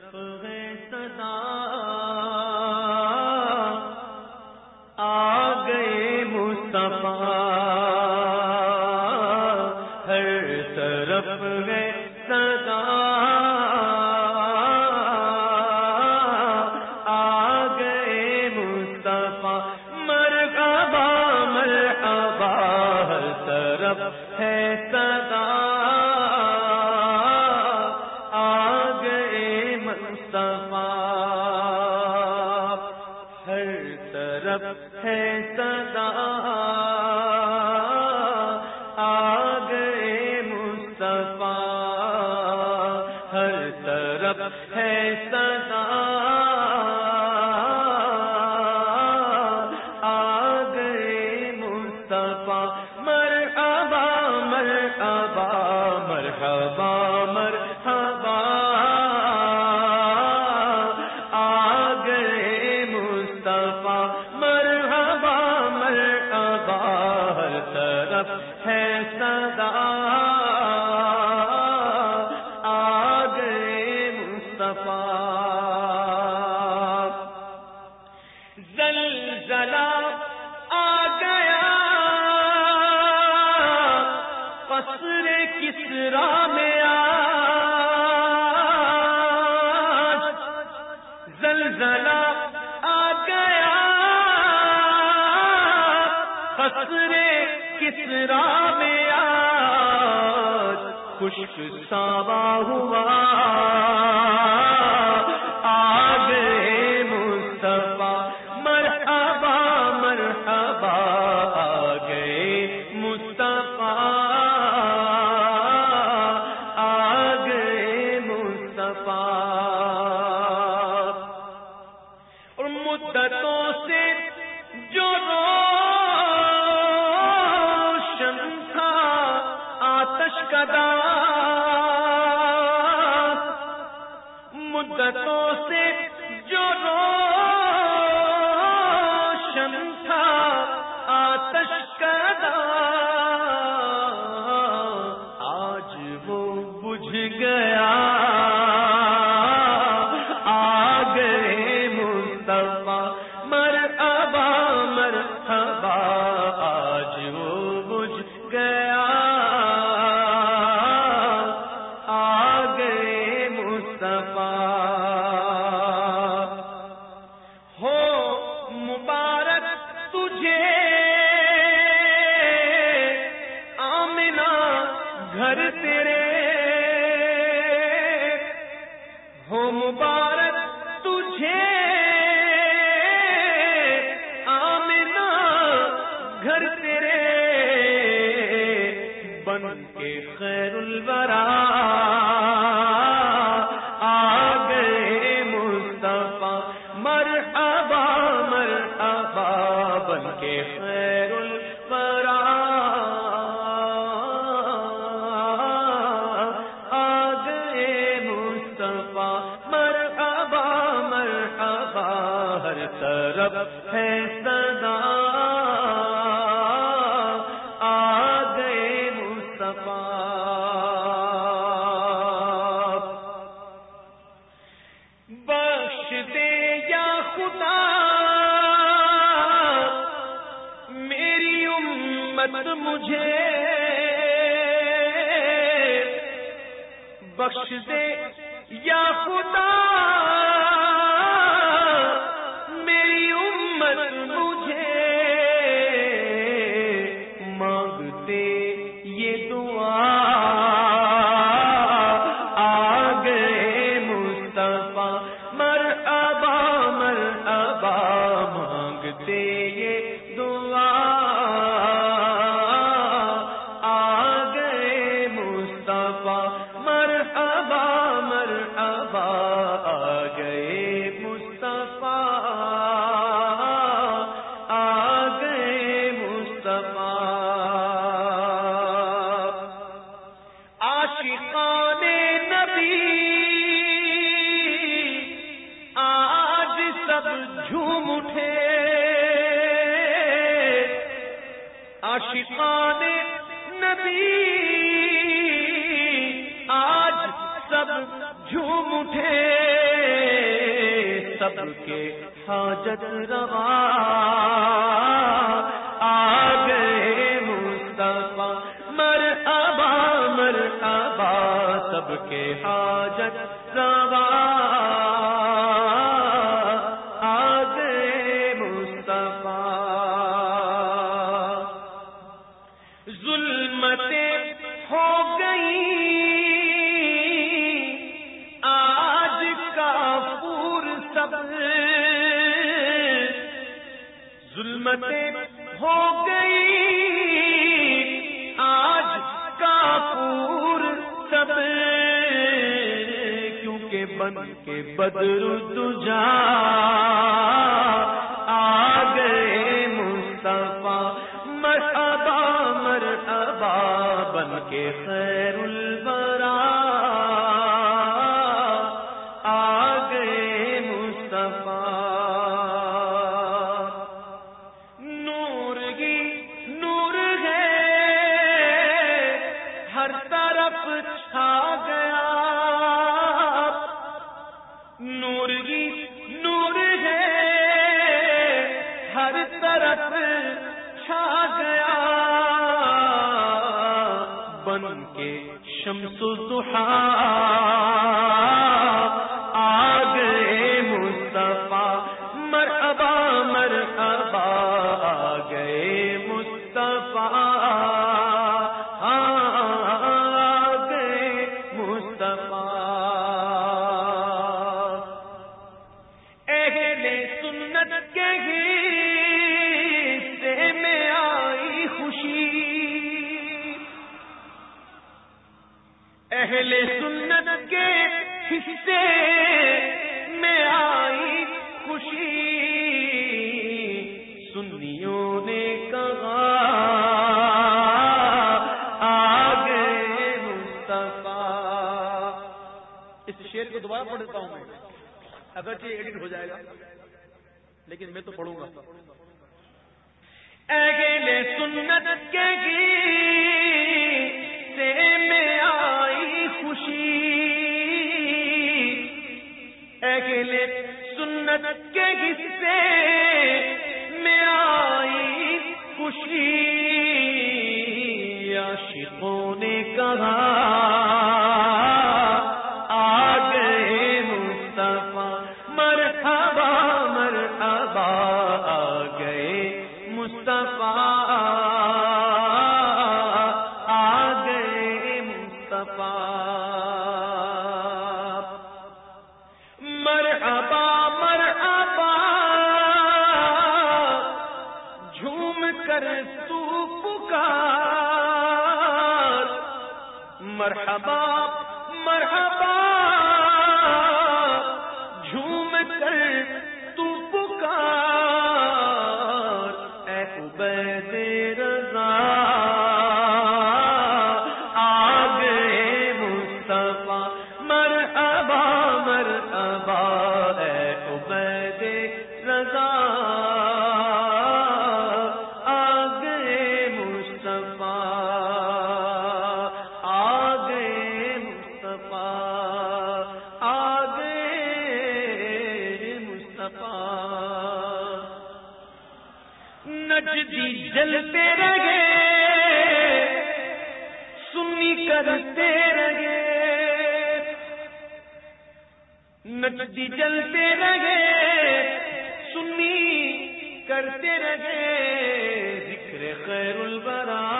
طرف صدا طرف ہے صدا طرف ہے صدا۔ آ گئے زلزلہ آ گیا۔ قصر آ۔ گیا۔ مصرا میں آج خشک سوا ہوا۔ آج مصطفیٰ، مرحبا مرحبا۔ آ گئے مصطفیٰ۔ آ مصطفیٰ۔ گھر تیرے ہو مبارک تجھے۔ آمنا گھر تیرے بن کے خیر الورا۔ خدا میری امت مجھے بخش دے یا خدا۔ عاشقان نبی۔ آج سب جھوم اٹھے۔ سب کے حاجت روا۔ آ گئے مصطفیٰ مر ابا مر سب کے حاجت روا۔ ہو گئی۔ آج کا پور سب کیونکہ بن کے بدر تجا آ گئے مصطفیٰ۔ ہر طرف چھا گیا۔ بن کے شمس دوہا اہل سنت کے حصے میں آئی خوشی۔ سنیوں نے کہا، آگے مصطفیٰ۔ اس شیر کو دوبارہ پڑھتا ہوں میں۔ اگرچہ ایڈٹ ہو جائے گا، لیکن میں تو پڑھوں گا۔ اہل سنت کے سے میں خوشی۔ اگلے سنت کے حصے میں آئی خوشی۔ عاشقوں نے کہا آ گئے مصطفیٰ مرحبا تو پکار۔ مرحبا مرحبا جھوم کر تو پکار۔ اے عبید رضا۔ جلتے رہے سنی کرتے رہے۔ نچتی جلتے رہے سنی کرتے رہے۔ ذکر خیر البرا